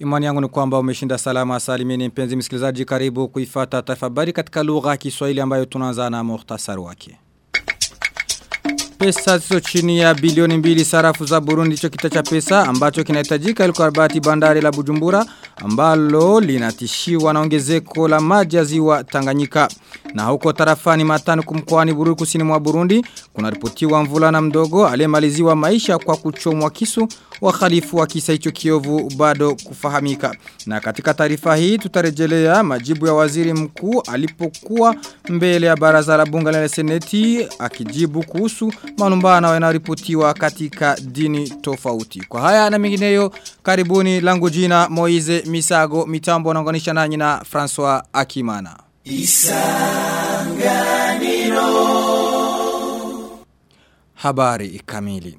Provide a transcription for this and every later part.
Imani yangu ni kwamba umeshinda salama salimini mpenzi msikilizaji karibu kuifata taarifa habari katika lugha ya Kiswahili ambayo tunaanza na muhtasari wake. Pesa zizo chini ya bilioni mbili sarafu za Burundi cho kita cha pesa ambacho kinahitajika ili kukarabati bandari la Bujumbura ambalo linatishiwa na ongezeko la maji ya ziwa Tanganyika. Na huko tarafani matani kumkoani Bururi kusini mwa Burundi kuna ripotiwa mvulana mdogo aliyemaliziwa maisha kwa kuchomwa kisu wahalifu wa kisa hicho kiovu bado kufahamika. Na katika taarifa hii tutarejelea majibu ya waziri mkuu alipokuwa mbele ya baraza la bunge la seneti akijibu kuhusu malumbano yanaripotiwa katika dini tofauti. Kwa haya na mengineyo karibuni langu jina Moize Misago mitambo naunganisha nanyi na Francois Akimana. Isanganiro Habari kamili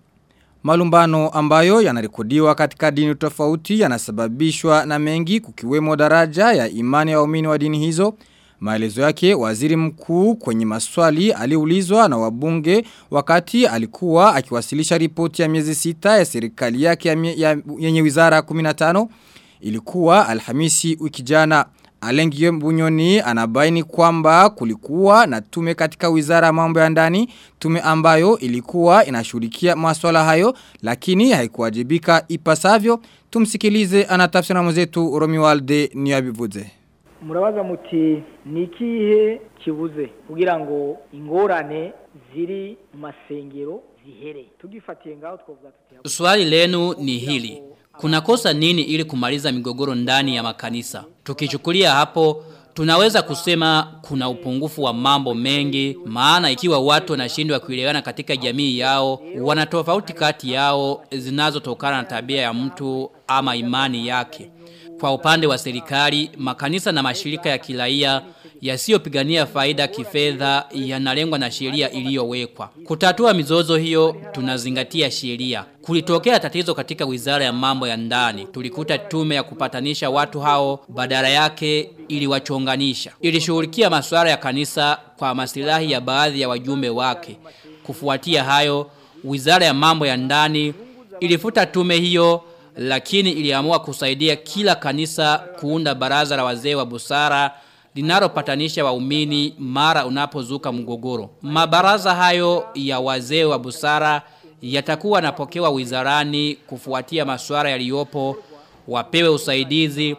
Malumbano ambayo yanarekodiwa katika dini tofauti yanasababishwa na mengi kukiwemo daraja ya imani ya waumini wa dini hizo. Maelezo yake waziri mkuu kwenye maswali aliulizwa na wabunge wakati alikuwa akiwasilisha ripoti ya miezi sita ya serikali yake yenye ya, ya ya, wizara 15 ilikuwa alhamisi wiki jana. Alengio Bunyoni anabaini kwamba kulikuwa na tume katika wizara ya mambo ya ndani, tume ambayo ilikuwa inashughulikia masuala hayo lakini haikuwajibika ipasavyo. Tumsikilize anatafsiri na mwenzetu Romualde Niyabivuze. Murabaza muti nikihe kibuze kugira ngo ingorane ziri masengero zihere. Tugifatiye ngaho twovuga tuti Swali lenu ni hili. Kuna kosa nini ili kumaliza migogoro ndani ya makanisa? Tukichukulia hapo, tunaweza kusema kuna upungufu wa mambo mengi, maana ikiwa watu wanashindwa kuelewana katika jamii yao, wana tofauti kati yao zinazotokana na tabia ya mtu ama imani yake. Kwa upande wa serikali, makanisa na mashirika ya kiraia yasiyopigania faida kifedha yanalengwa na sheria iliyowekwa. Kutatua mizozo hiyo tunazingatia sheria. Kulitokea tatizo katika Wizara ya Mambo ya Ndani. Tulikuta tume ya kupatanisha watu hao badala yake iliwachonganisha. Ilishughulikia masuala ya kanisa kwa maslahi ya baadhi ya wajumbe wake. Kufuatia hayo, Wizara ya Mambo ya Ndani ilifuta tume hiyo lakini iliamua kusaidia kila kanisa kuunda baraza la wazee wa busara linalopatanisha waumini mara unapozuka mgogoro. Mabaraza hayo ya wazee wa busara yatakuwa napokewa wizarani kufuatia masuala yaliyopo, wapewe usaidizi,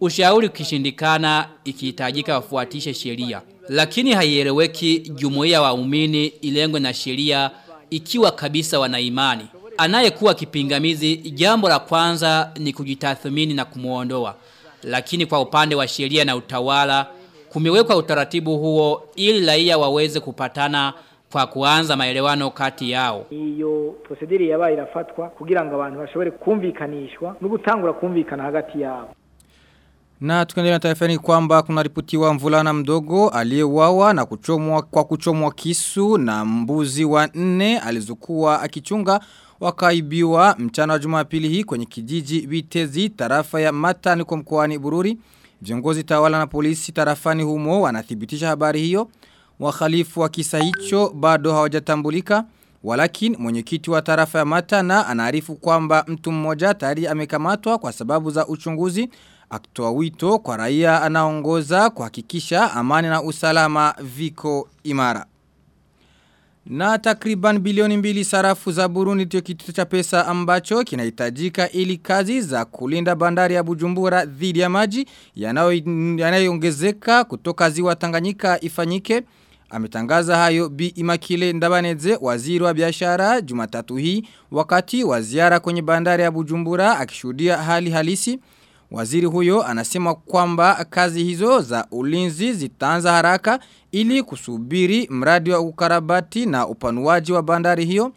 ushauri ukishindikana ikihitajika wafuatishe sheria. Lakini haieleweki jumuiya waumini ilengwe na sheria ikiwa kabisa wanaimani. Anayekuwa kipingamizi jambo la kwanza ni kujitathmini na kumuondoa. Lakini kwa upande wa sheria na utawala kumewekwa utaratibu huo ili raia waweze kupatana kwa kuanza maelewano kati yao. Iyo procedure yabaye irafatwa kugira ngo abantu bashobore kumvikanishwa no gutangura kumvikana hagati yao. Na tukaendelea na taarifa ni kwamba kuna ripotiwa mvulana mdogo aliyewawa na kuchomwa kwa kuchomwa kisu na mbuzi wa nne alizokuwa akichunga wakaibiwa mchana wa Jumapili hii kwenye kijiji Bitezi tarafa ya Mata niko mkoani Bururi. Viongozi tawala na polisi tarafani humo wanathibitisha habari hiyo. Wakhalifu wa kisa hicho bado hawajatambulika. Walakin mwenyekiti wa tarafa ya Matana anaarifu kwamba mtu mmoja tayari amekamatwa kwa sababu za uchunguzi akitoa wito kwa raia anaongoza kuhakikisha amani na usalama viko imara. Na takriban bilioni mbili sarafu za Burundi ndio kitu cha pesa ambacho kinahitajika ili kazi za kulinda bandari ya Bujumbura dhidi ya maji yanayoongezeka kutoka ziwa Tanganyika ifanyike. Ametangaza hayo Bi Imakile Ndabaneze waziri wa biashara Jumatatu hii wakati wa ziara kwenye bandari ya Bujumbura akishuhudia hali halisi. Waziri huyo anasema kwamba kazi hizo za ulinzi zitaanza haraka ili kusubiri mradi wa ukarabati na upanuaji wa bandari hiyo.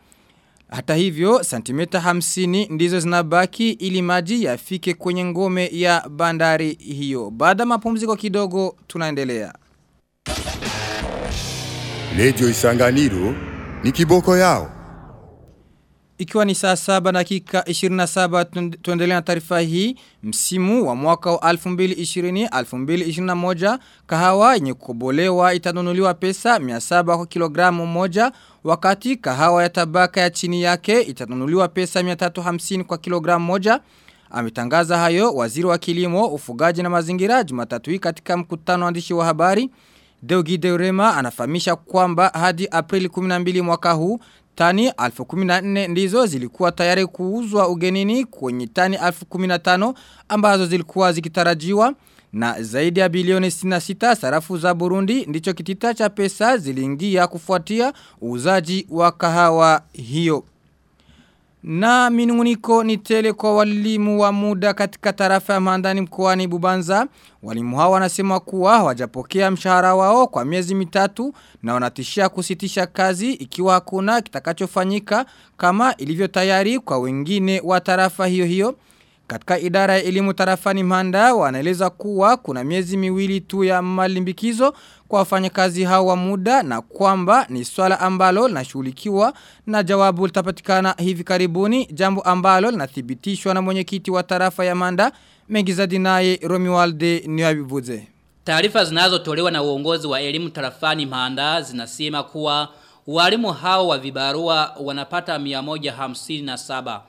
Hata hivyo, santimeta hamsini ndizo zinabaki ili maji yafike kwenye ngome ya bandari hiyo. Baada mapumziko kidogo, tunaendelea. Lejo Isanganiro ni kiboko yao. Ikiwa ni saa saba dakika 27 tuendelea na taarifa hii, msimu wa mwaka wa 2020-2021 kahawa yenye kukobolewa itanunuliwa pesa 700 kwa kilogramu moja wakati kahawa ya tabaka ya chini yake itanunuliwa pesa 350 kwa kilogramu moja. Ametangaza hayo waziri wa kilimo, ufugaji na mazingira Jumatatu hii katika mkutano waandishi wa habari. Deugi Deurema anafahamisha kwamba hadi Aprili 12 mwaka huu tani 1014 ndizo zilikuwa tayari kuuzwa ugenini kwenye tani 1015 ambazo zilikuwa zikitarajiwa na zaidi ya bilioni 66 sarafu za Burundi ndicho kitita cha pesa ziliingia kufuatia uuzaji wa kahawa hiyo. Na minunguniko ni tele kwa walimu wa muda katika tarafa ya mandani mkoani Bubanza. Walimu hao wanasema kuwa hawajapokea mshahara wao kwa miezi mitatu na wanatishia kusitisha kazi ikiwa hakuna kitakachofanyika kama ilivyo tayari kwa wengine wa tarafa hiyo hiyo. Katika idara ya elimu tarafani manda wanaeleza kuwa kuna miezi miwili tu ya malimbikizo kwa wafanyakazi hao wa muda na kwamba ni swala ambalo linashughulikiwa na jawabu litapatikana hivi karibuni jambo ambalo linathibitishwa na mwenyekiti wa tarafa ya manda mengi zaidi naye Romualde Niyabivuze. Taarifa zinazotolewa na uongozi wa elimu tarafani manda zinasema kuwa walimu hao wa vibarua wanapata 157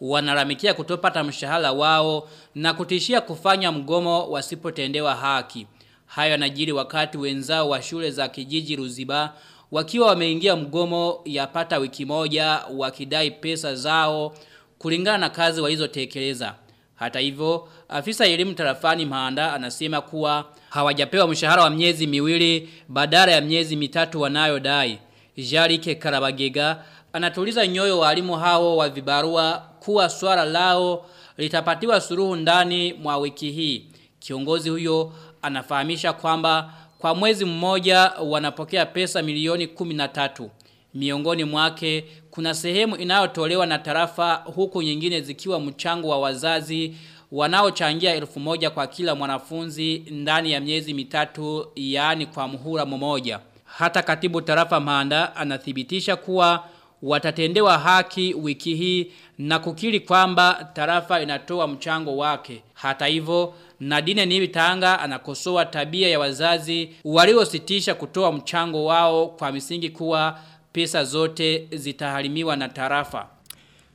wanaramikia kutopata mshahara wao na kutishia kufanya mgomo wasipotendewa haki. Hayo yanajiri wakati wenzao wa shule za kijiji Ruziba wakiwa wameingia mgomo yapata wiki moja wakidai pesa zao kulingana na kazi walizotekeleza. Hata hivyo, afisa elimu tarafani mhanda anasema kuwa hawajapewa mshahara wa miezi miwili badala ya miezi mitatu wanayodai. Jarike Karabagega anatuliza nyoyo walimu hao wa vibarua kuwa swala lao litapatiwa suruhu ndani mwa wiki hii. Kiongozi huyo anafahamisha kwamba kwa mwezi mmoja wanapokea pesa milioni 13. Miongoni mwake kuna sehemu inayotolewa na tarafa huku nyingine zikiwa mchango wa wazazi wanaochangia elfu moja kwa kila mwanafunzi ndani ya miezi mitatu yaani kwa muhula mmoja. Hata katibu tarafa Manda anathibitisha kuwa watatendewa haki wiki hii na kukiri kwamba tarafa inatoa mchango wake. Hata hivyo Nadine Nibitanga anakosoa tabia ya wazazi waliositisha kutoa mchango wao kwa misingi kuwa pesa zote zitaharimiwa na tarafa.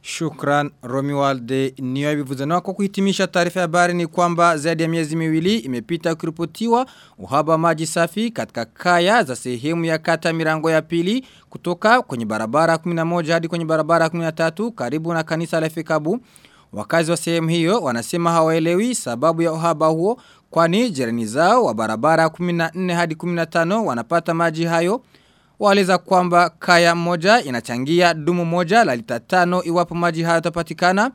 Shukran Romualde niyo bivuze kwa kuhitimisha taarifa ya habari ni kwamba zaidi ya miezi miwili imepita kuripotiwa uhaba maji safi katika kaya za sehemu ya kata mirango ya pili kutoka kwenye barabara 11 hadi kwenye barabara 13 karibu na kanisa la Fikabu. Wakazi wa sehemu hiyo wanasema hawaelewi sababu ya uhaba huo kwani jirani zao wa barabara 14 hadi 15 wanapata maji hayo. Waeleza kwamba kaya moja inachangia dumu moja la lita tano iwapo maji hayo tapatikana.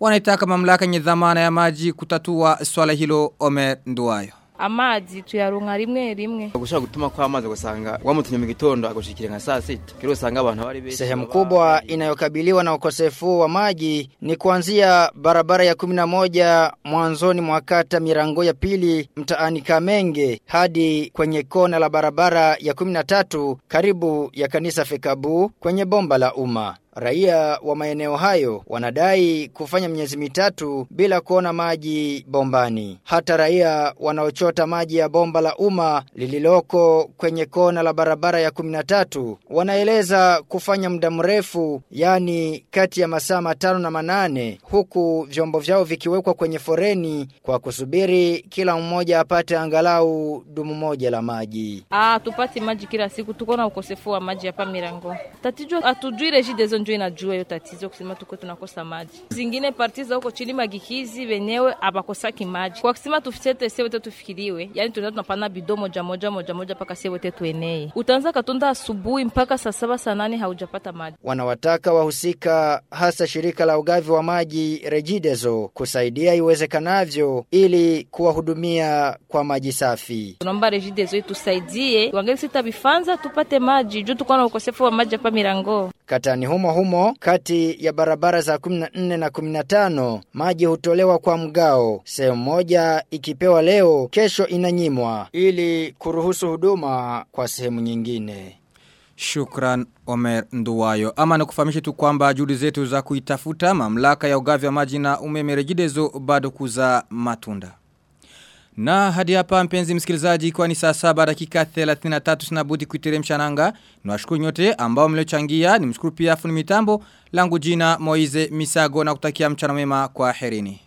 Wanaitaka mamlaka nye dhamana ya maji kutatua swala hilo Omer Nduwayo. Amazi tuyaronka rimwe rimwe. Gushaka gutuma kwa amazi gusanga wamutumye mu gitondo agushikira nka saa sita. Kero usanga abantu bari benshi Sehemu kubwa inayokabiliwa na ukosefu wa maji ni kuanzia barabara ya 11 mwanzoni mwa kata Mirango ya pili mtaani Kamenge hadi kwenye kona la barabara ya 13 karibu ya kanisa Fekabu kwenye bomba la umma. Raia wa maeneo hayo wanadai kufanya miezi mitatu bila kuona maji bombani. Hata raia wanaochota maji ya bomba la umma lililoko kwenye kona la barabara ya 13 wanaeleza kufanya muda mrefu yani kati ya masaa matano na manane huku vyombo vyao vikiwekwa kwenye foreni kwa kusubiri kila mmoja apate angalau dumu moja la maji. ah tupati maji kila siku tuko na ukosefu wa maji hapa Mirango tatizo atujui rejidezo ndio inajua hiyo tatizo kusema tuko tunakosa maji. Zingine parti za huko chini magikizi wenyewe abakosaki maji. Kwa kusema tufichete sisi wote tufikiriwe yani tunaa tunapana bido moja moja moja moja mpaka sisi wote tuenee. Utaanza katunda asubuhi mpaka saa saba saa nane haujapata maji. Wanawataka wahusika hasa shirika la ugavi wa maji Rejidezo kusaidia iwezekanavyo ili kuwahudumia kwa maji safi. tunaomba rejidezo itusaidie wangeli sita bifanza tupate maji juu tuko na ukosefu wa maji hapa Mirango. Katani humo humo kati ya barabara za 14 na 15 maji hutolewa kwa mgao. Sehemu moja ikipewa leo kesho inanyimwa ili kuruhusu huduma kwa sehemu nyingine. Shukran Omer Nduwayo. Ama nakufahamisha tu kwamba juhudi zetu za kuitafuta mamlaka ya ugavi wa maji na umeme rejidezo bado kuzaa matunda. Na hadi hapa mpenzi msikilizaji kwa ni saa saba dakika 33 sinabudi kuiteremsha nanga. Niwashukuru nyote ambao mliochangia. Nimshukuru pia fundi mitambo langu jina Moize Misago na kutakia mchana mwema kwa herini.